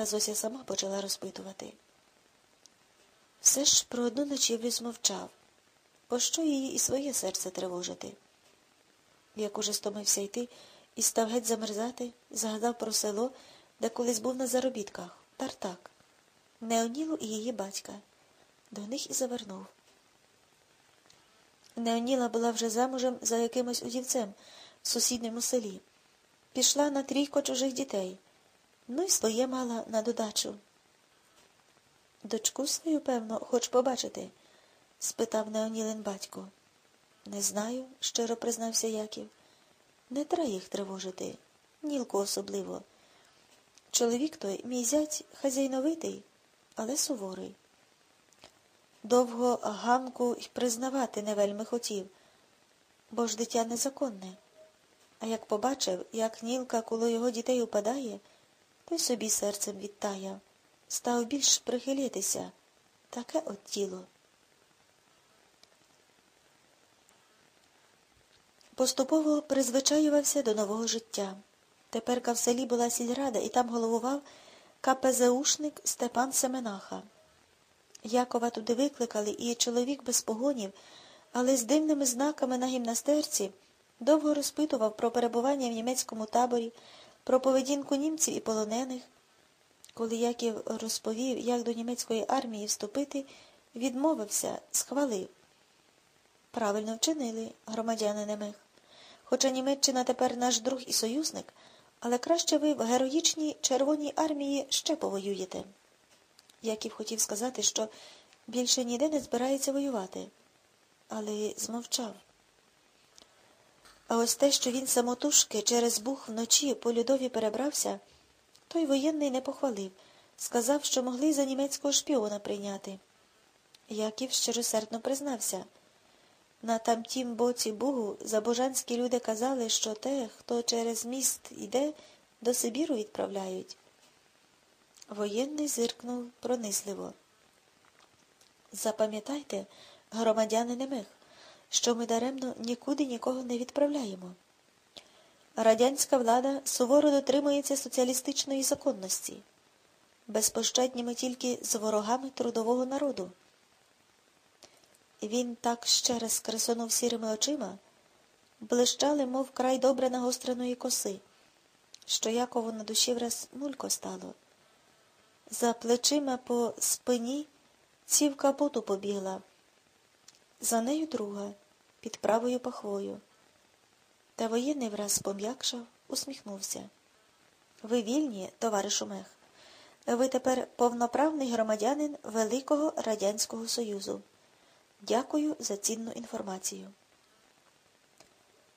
Та Зося сама почала розпитувати. Все ж про одну ночівлю змовчав, пощо її і своє серце тривожити. Як уже стомився йти і став геть замерзати, згадав про село, де колись був на заробітках, тартак, Неонілу і її батька. До них і завернув. Неоніла була вже замужем за якимось удівцем в сусідньому селі. Пішла на трійко чужих дітей, ну й своє мала на додачу. Дочку свою, певно, хоч побачити? спитав Неонілин батько. Не знаю, щиро признався Яків. Не треба їх тривожити, нілку особливо. Чоловік той, мій зять, хазяйновитий, але суворий. Довго Ганку й признавати не вельми хотів, бо ж дитя незаконне. А як побачив, як Нілка коло його дітей упадає, й собі серцем відтаяв, став більш прихилитися. Таке от тіло. Поступово призвичаювався до нового життя. Теперка в селі була сільрада, і там головував КПЗУшник Степан Семенаха. Якова туди викликали, і чоловік без погонів, але з дивними знаками на гімнастерці довго розпитував про перебування в німецькому таборі, про поведінку німців і полонених. Коли Яків розповів, як до німецької армії вступити, відмовився, схвалив. Правильно вчинили, громадяни немих. Хоча Німеччина тепер наш друг і союзник, але краще ви в героїчній Червоній армії ще повоюєте. Яків хотів сказати, що більше ніде не збирається воювати, але змовчав. А ось те, що він самотужки через бух вночі по людові перебрався, той воєнний не похвалив, сказав, що могли за німецького шпіона прийняти. Яків щиросердно признався. На тамтім боці Бугу забожанські люди казали, що те, хто через міст іде, до Сибіру відправляють. Воєнний зиркнув пронизливо. Запам'ятайте, громадяни немих, що ми даремно нікуди нікого не відправляємо. Радянська влада суворо дотримується соціалістичної законності. Безпощадні ми тільки з ворогами трудового народу. Він так ще раз кресонув сірими очима, блищали, мов край добре нагостреної коси, що Якову на душі враз мулько стало. За плечима по спині цівка поту побігла, за нею друга, під правою пахвою. Та воєнний враз пом'якшав, усміхнувся. Ви вільні, товаришу Мех. Ви тепер повноправний громадянин Великого Радянського Союзу. Дякую за цінну інформацію.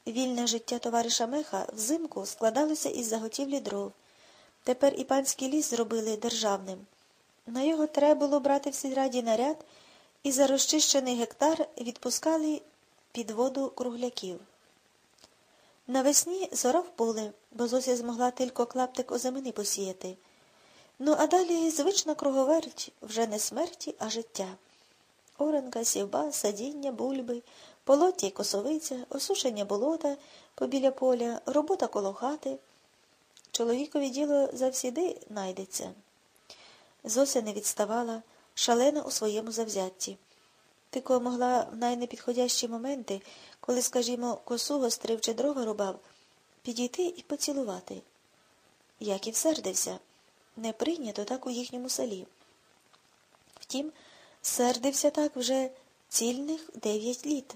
Вільне життя товариша Меха взимку складалося із заготівлі дров. Тепер і панський ліс зробили державним. На його треба було брати в сільраді наряд і за розчищений гектар відпускали під воду кругляків. Навесні зорав поле, бо Зося змогла тільки клаптик озимини посіяти. Ну, а далі звична круговерть вже не смерті, а життя. Оранка, сівба, садіння, бульби, полоття й косовиця, осушення болота побіля поля, робота коло хати. Чоловікові діло завсіди найдеться. Зося не відставала, шалена у своєму завзятті. Тико могла в найнепідходящі моменти, коли, скажімо, косу гострив чи дрова рубав, підійти і поцілувати. Яків сердився. Не прийнято так у їхньому селі. Втім, сердився так вже цільних дев'ять літ.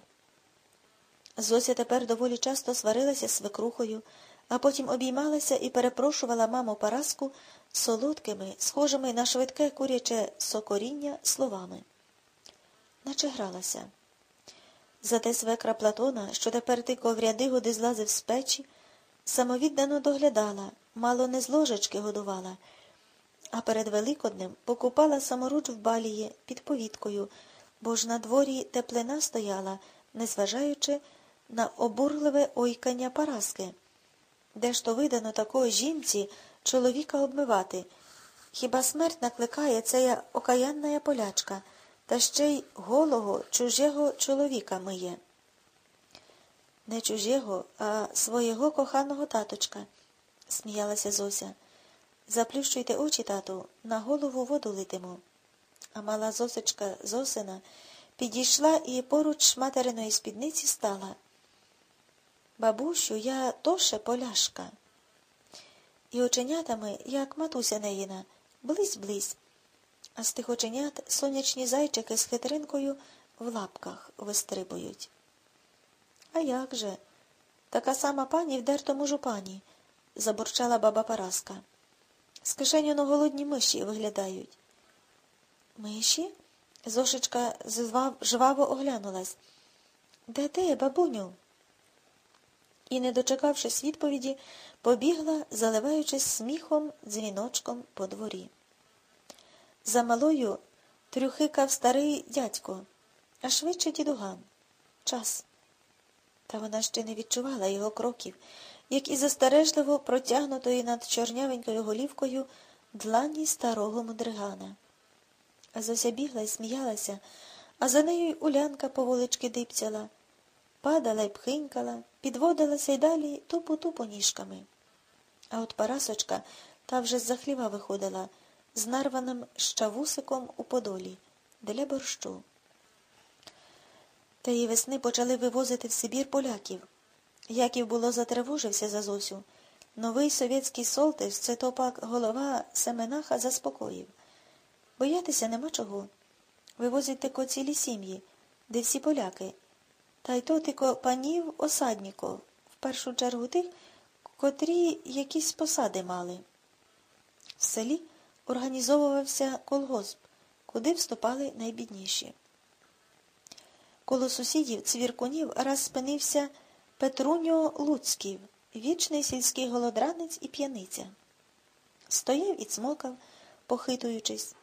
Зося тепер доволі часто сварилася з свекрухою, а потім обіймалася і перепрошувала маму Параску солодкими, схожими на швидке куряче сокоріння словами. Наче гралася. Зате свекра Платона, що тепер тико в ряди годи злазив з печі, самовіддано доглядала, мало не з ложечки годувала, а перед Великоднем покупала саморуч в балії під повіткою, бо ж на дворі теплина стояла, незважаючи на обурливе ойкання Параски. Де ж то видано такої жінці чоловіка обмивати? Хіба смерть накликає ця окаянна полячка, та ще й голого, чужого чоловіка миє? Не чужого, а свого коханого таточка, сміялася Зося. Заплющуйте очі, тату, на голову воду литимо. А мала зосочка Зосина підійшла і поруч материної спідниці стала. Бабусю, я тоше поляшка. І оченятами, як матуся неїна, близь-близь, а з тих оченят сонячні зайчики з хитринкою в лапках вистрибують. А як же? Така сама пані в дертому жупані, забурчала баба Параска. З кишеню на голодні миші виглядають. Миші? Зошечка жваво оглянулась. Де де, бабуню? І, не дочекавшись відповіді, побігла, заливаючись сміхом, дзвіночком по дворі. За малою трюхикав старий дядько, а швидше дідуган. Час. Та вона ще не відчувала його кроків, як і застережливо протягнутої над чорнявенькою голівкою длані старого мудригана. Зося бігла і сміялася, а за нею й улянка поволички дипцяла, падала й пхинькала, підводилася й далі тупу-тупу ніжками. А от Парасочка та вже з-за хліва виходила, з нарваним щавусиком у подолі, для борщу. Тієї весни почали вивозити в Сибір поляків. Яків було затривожився за Зосю. Новий совєтський солтиш, це то пак голова Семенаха заспокоїв. Боятися нема чого. Вивозять тико цілі сім'ї, де всі поляки. Та й то тико панів осадніков, в першу чергу тих, котрі якісь посади мали. В селі організовувався колгосп, куди вступали найбідніші. Коло сусідів цвіркунів раз спинився Петруньо Луцьків, вічний сільський голодранець і п'яниця. Стояв і цмокав, похитуючись.